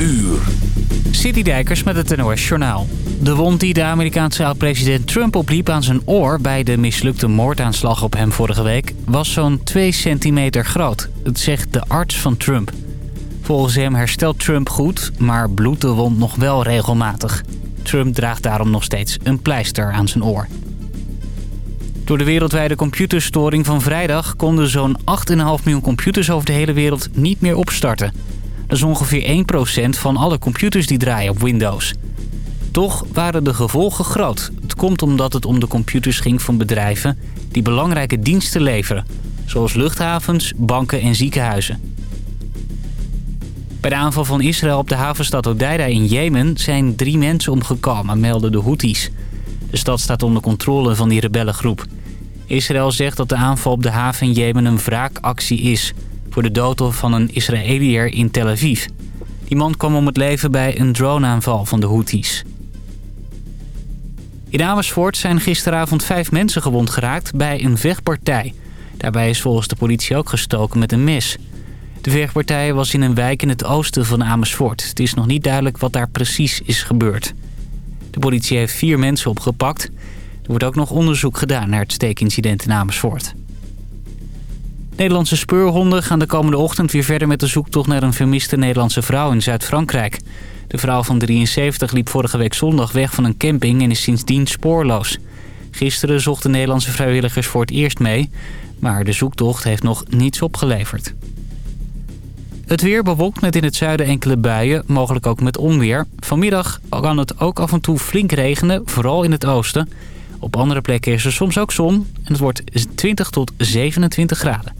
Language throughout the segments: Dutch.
uur. Citydijkers met het NOS Journaal. De wond die de Amerikaanse oud-president Trump opliep aan zijn oor... bij de mislukte moordaanslag op hem vorige week... was zo'n 2 centimeter groot. Het zegt de arts van Trump. Volgens hem herstelt Trump goed, maar bloedt de wond nog wel regelmatig. Trump draagt daarom nog steeds een pleister aan zijn oor. Door de wereldwijde computerstoring van vrijdag... konden zo'n 8,5 miljoen computers over de hele wereld niet meer opstarten. Dat is ongeveer 1% van alle computers die draaien op Windows. Toch waren de gevolgen groot. Het komt omdat het om de computers ging van bedrijven... die belangrijke diensten leveren. Zoals luchthavens, banken en ziekenhuizen. Bij de aanval van Israël op de havenstad Odeida in Jemen... zijn drie mensen omgekomen, melden de Houthis. De stad staat onder controle van die rebellengroep. Israël zegt dat de aanval op de haven in Jemen een wraakactie is... voor de dood van een Israëliër in Tel Aviv. Die man kwam om het leven bij een droneaanval van de Houthis. In Amersfoort zijn gisteravond vijf mensen gewond geraakt bij een vechtpartij. Daarbij is volgens de politie ook gestoken met een mes. De vechtpartij was in een wijk in het oosten van Amersfoort. Het is nog niet duidelijk wat daar precies is gebeurd. De politie heeft vier mensen opgepakt. Er wordt ook nog onderzoek gedaan naar het steekincident in Amersfoort. Nederlandse speurhonden gaan de komende ochtend weer verder met de zoektocht naar een vermiste Nederlandse vrouw in Zuid-Frankrijk. De vrouw van 73 liep vorige week zondag weg van een camping en is sindsdien spoorloos. Gisteren zochten Nederlandse vrijwilligers voor het eerst mee, maar de zoektocht heeft nog niets opgeleverd. Het weer bewolkt met in het zuiden enkele buien, mogelijk ook met onweer. Vanmiddag kan het ook af en toe flink regenen, vooral in het oosten. Op andere plekken is er soms ook zon en het wordt 20 tot 27 graden.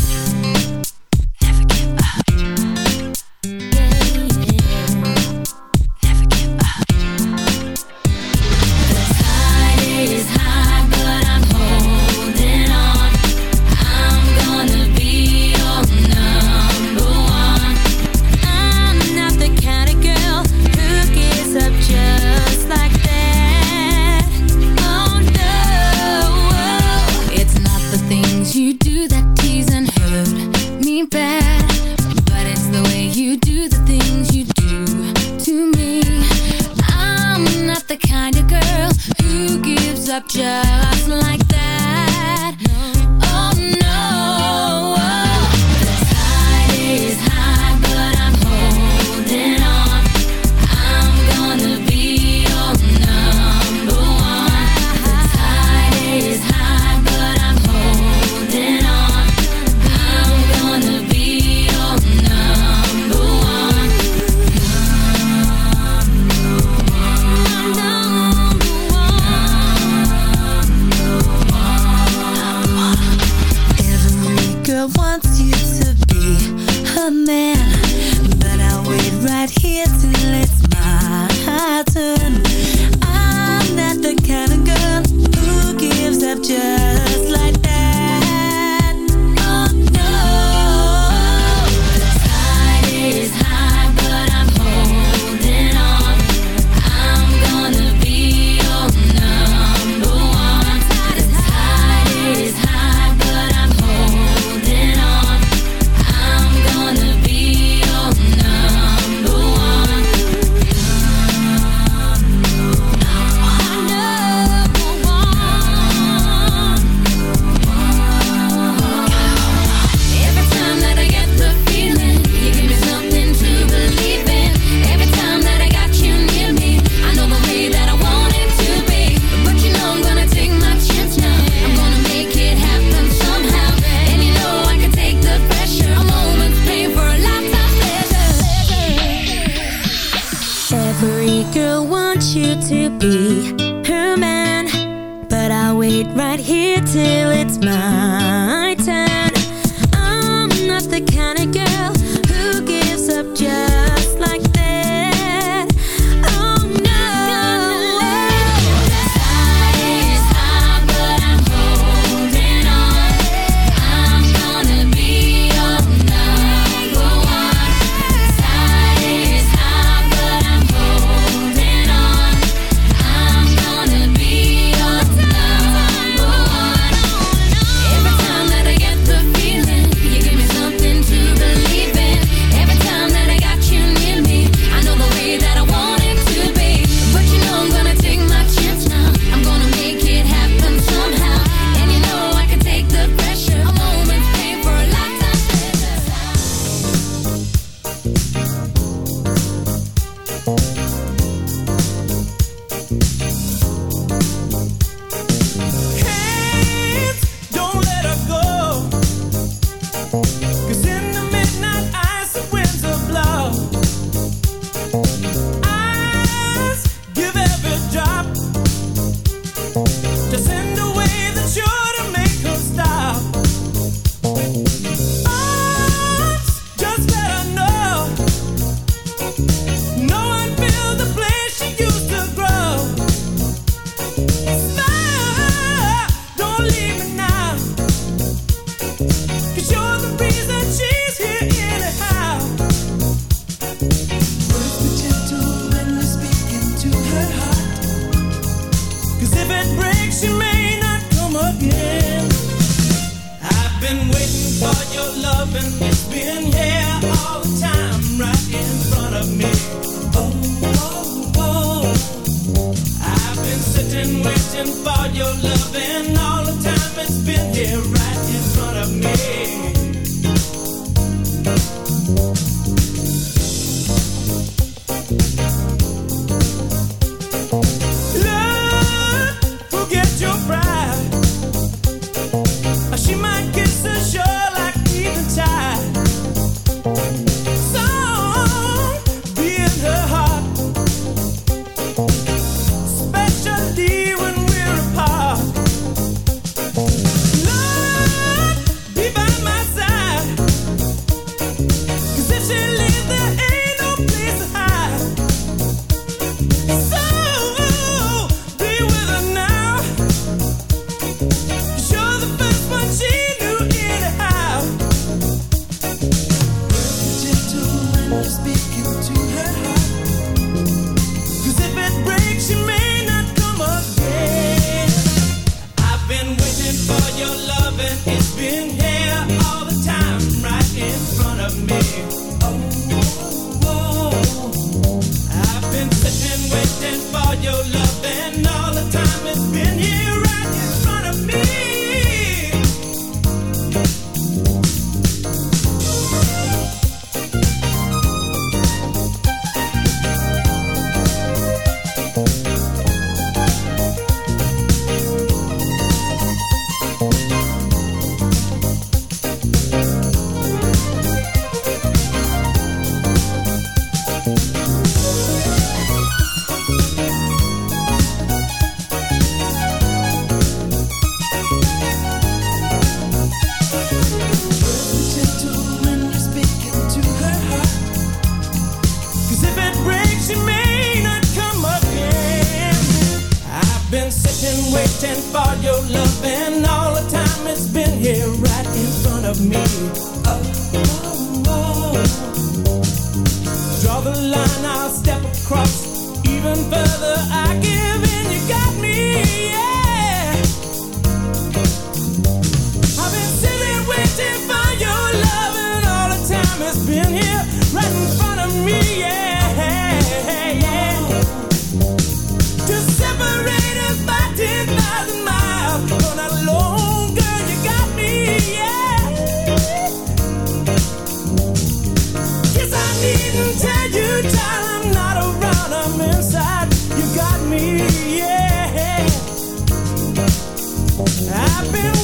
I've been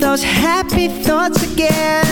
those happy thoughts again.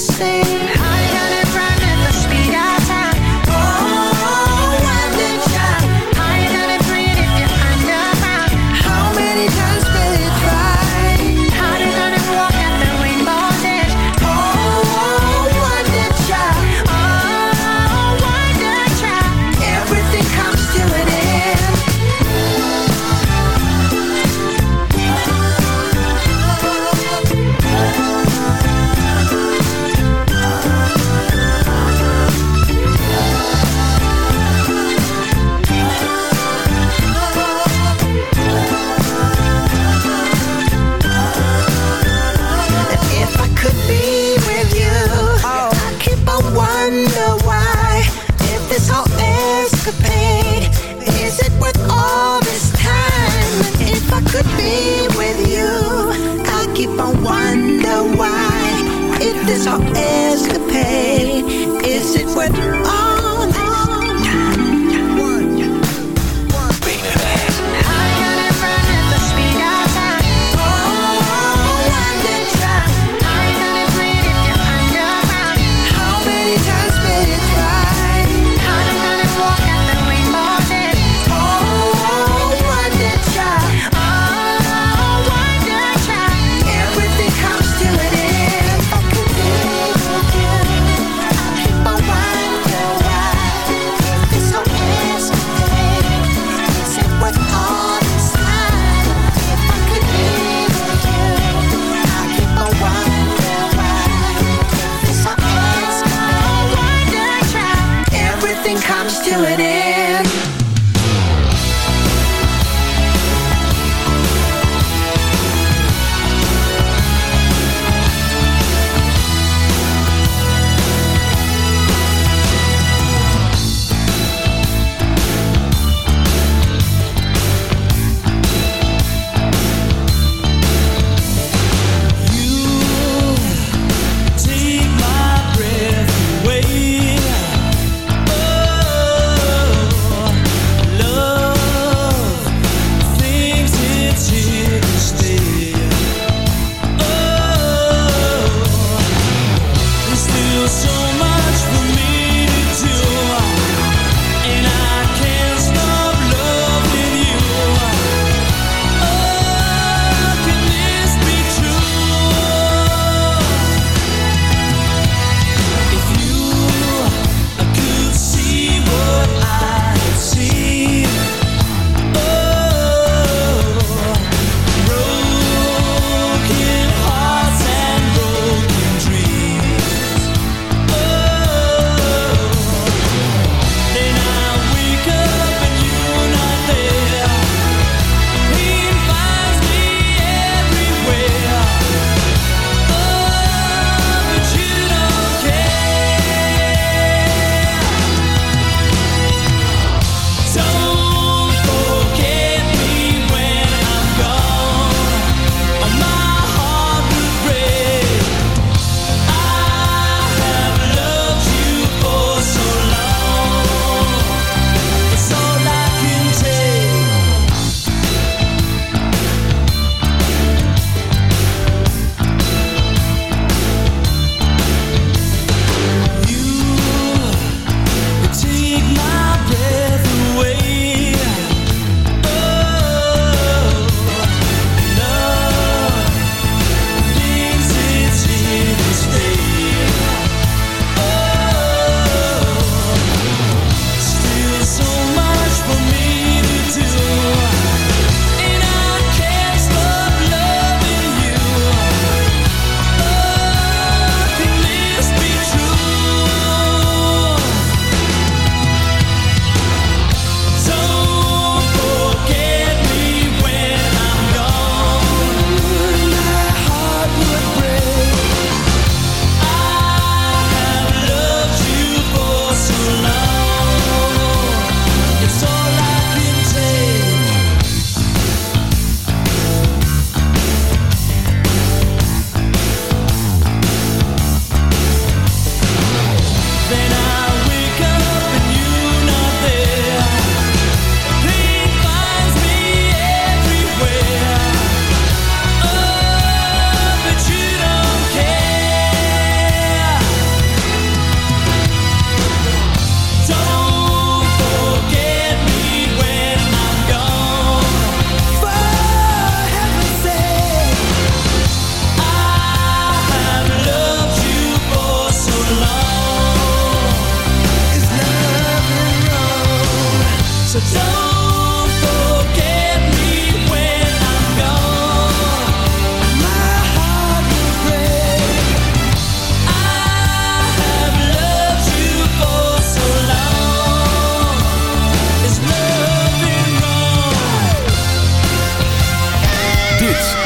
the same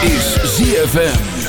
Why do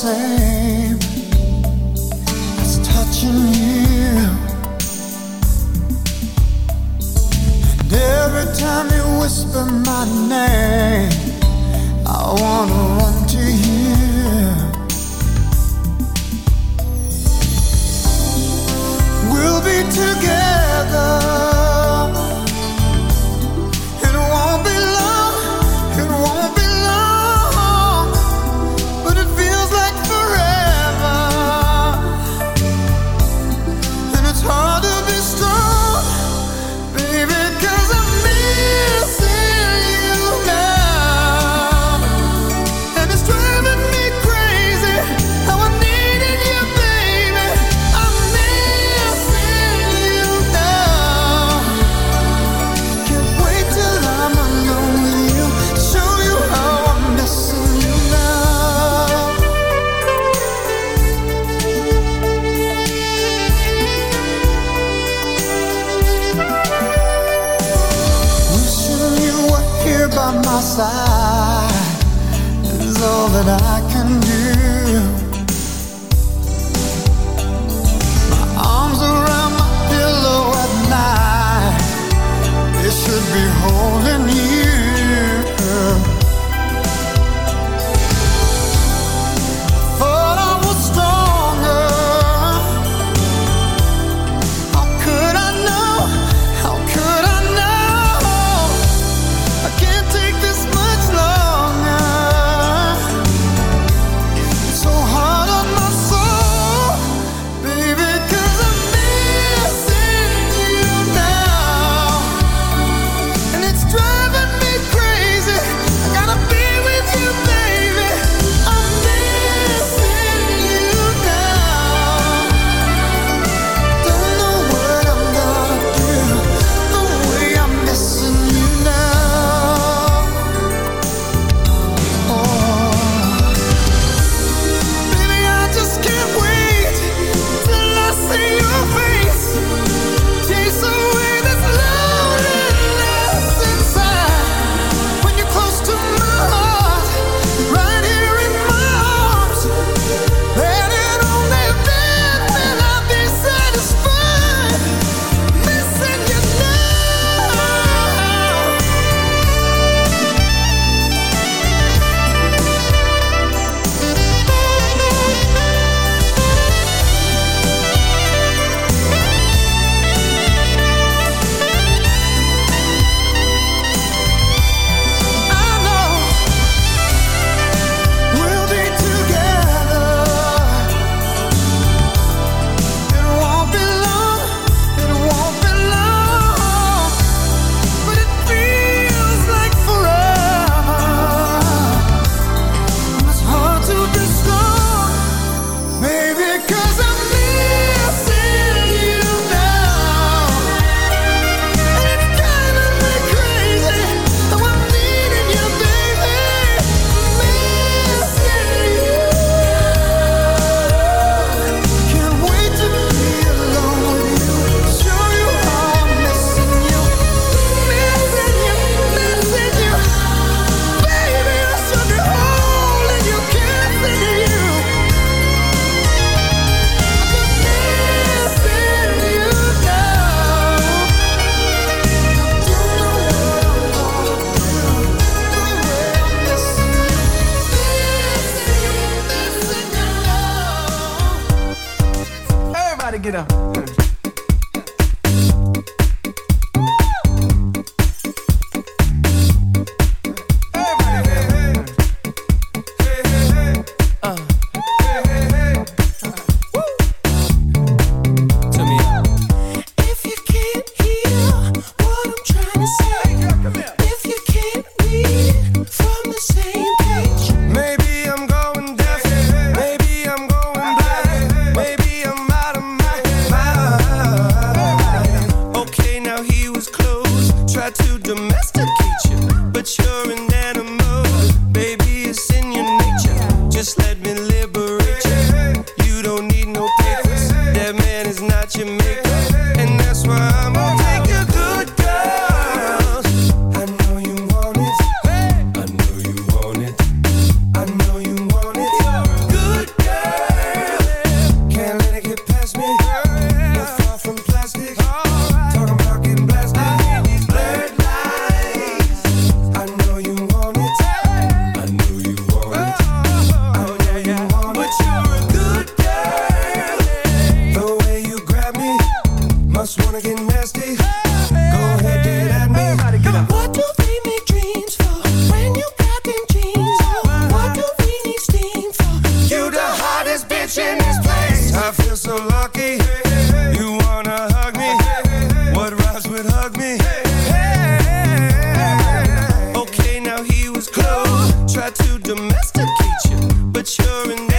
sé. Okay, now he was close. Tried to domesticate you, but you're in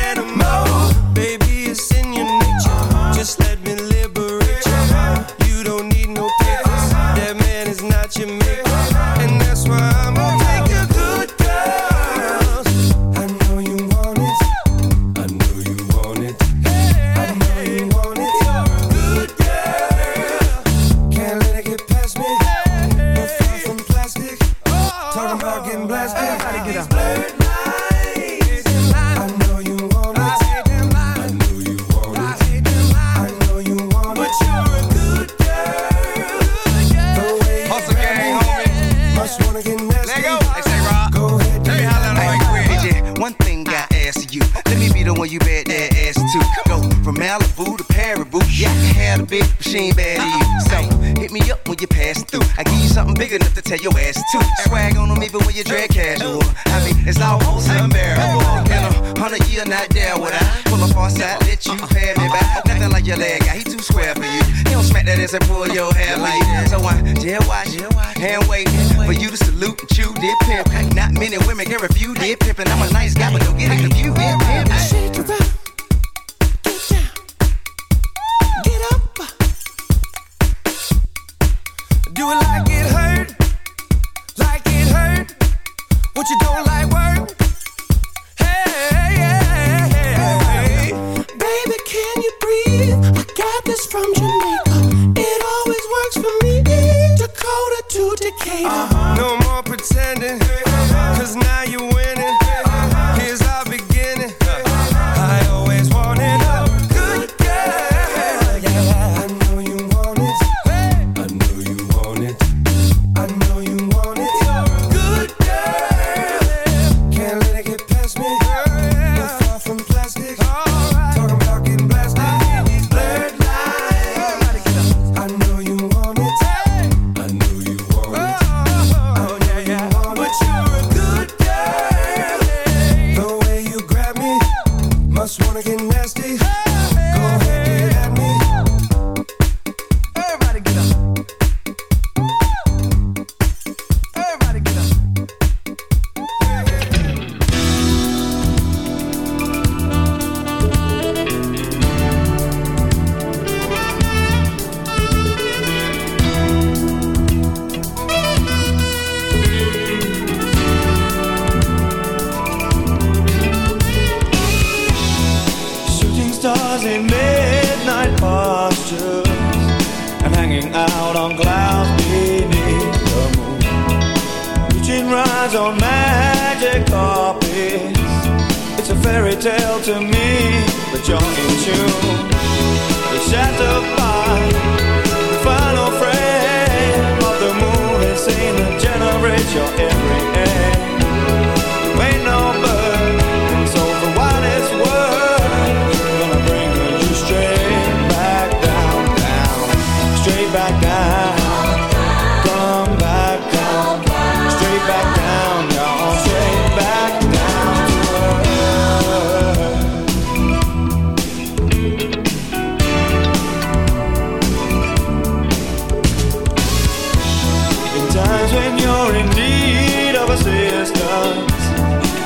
times when you're in need of assistance,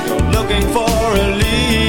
you're looking for a lead.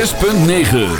106.9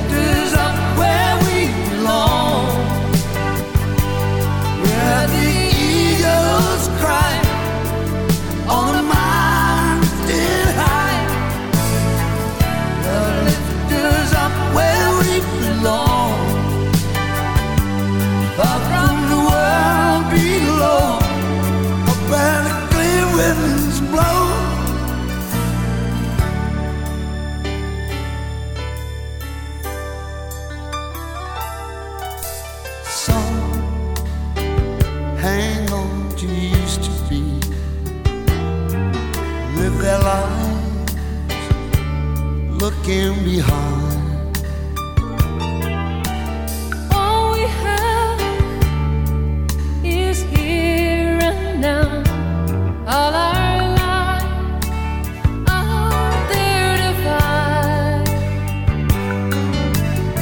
can be hard. All we have is here and now. All our lives are there to find.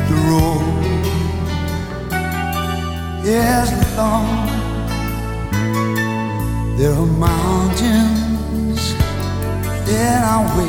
The road is long. There are mountains in our way.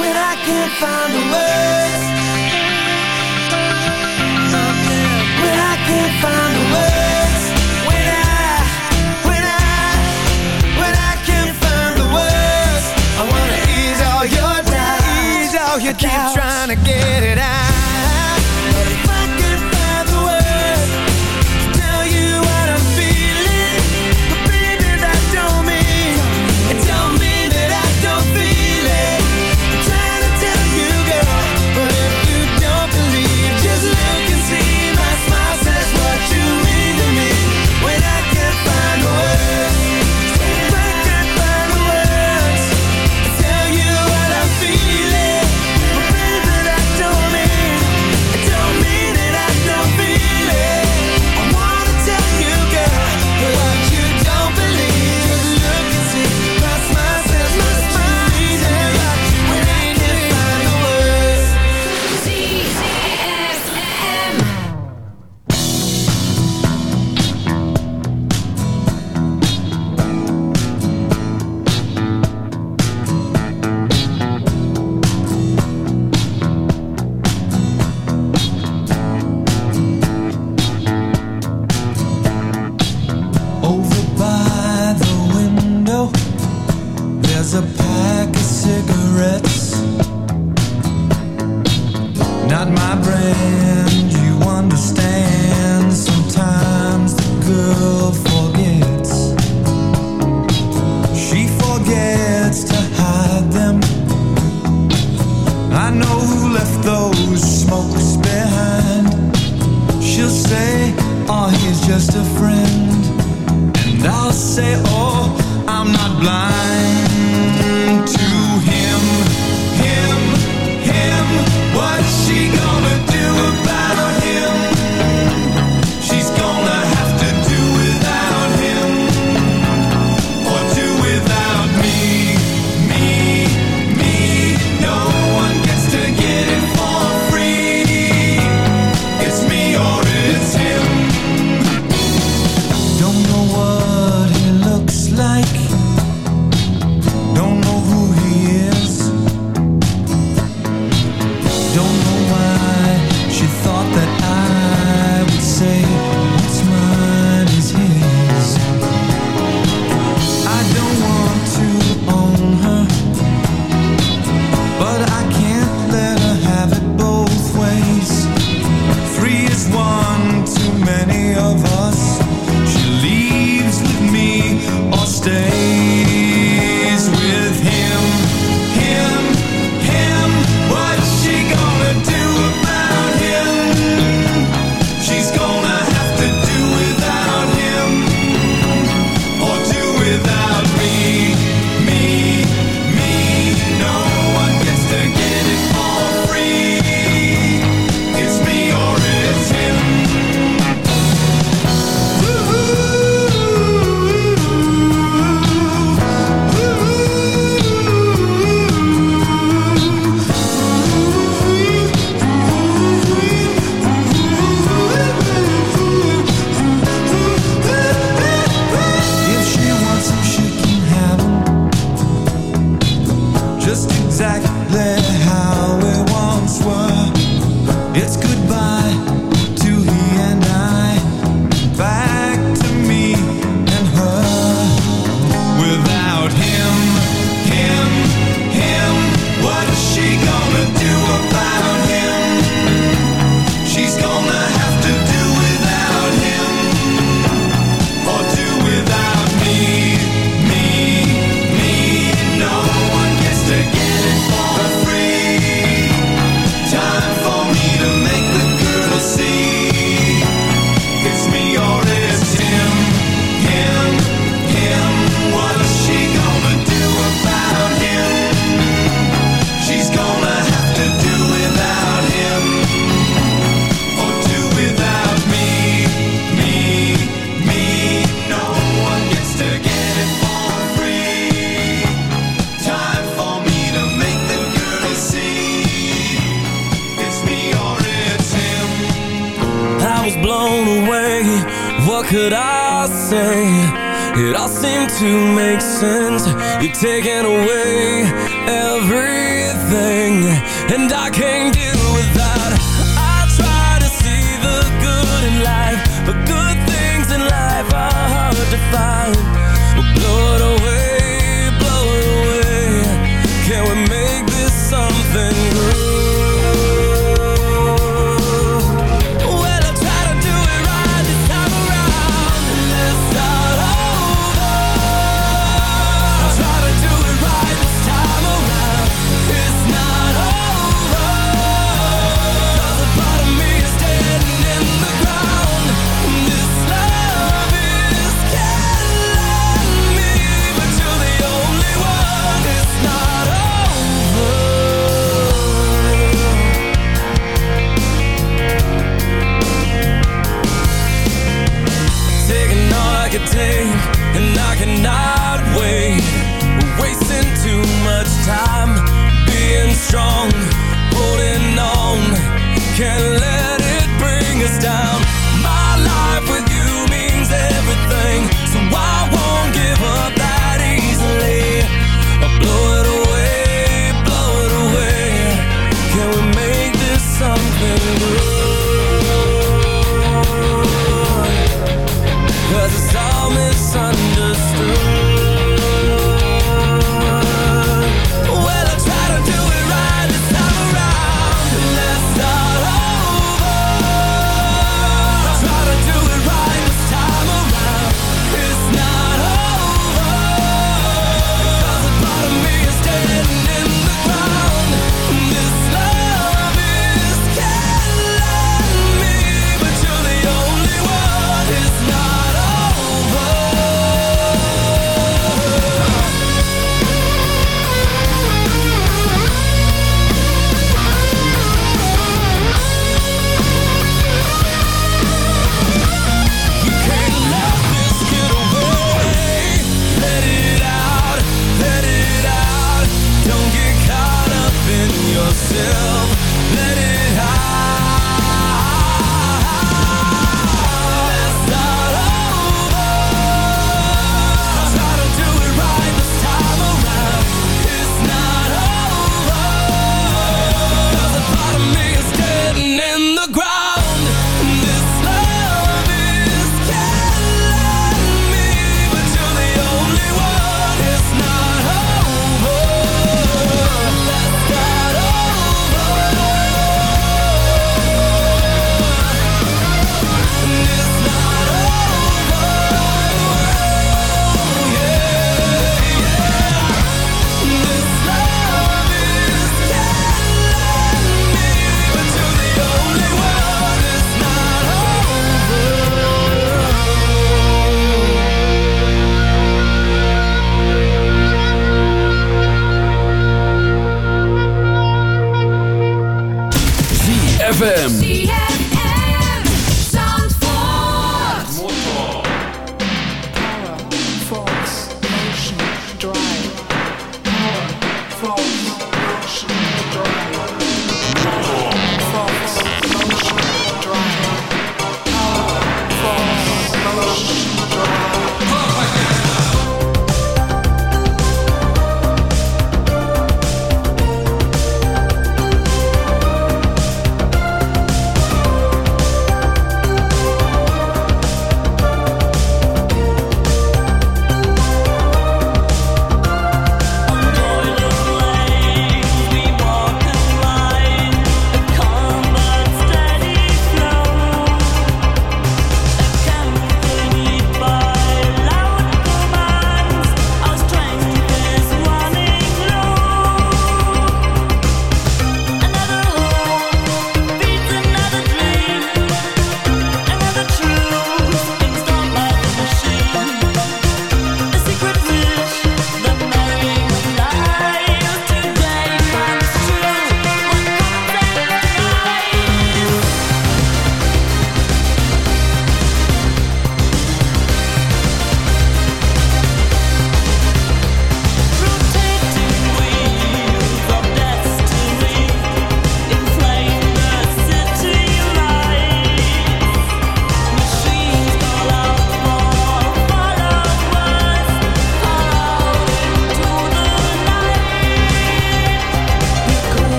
when I can't find the words. When I can't find the words. When I, when I, when I can't find the words. I wanna ease all your doubts. Ease all your doubts. Keep trying to get I'll say, oh, I'm not blind. Taking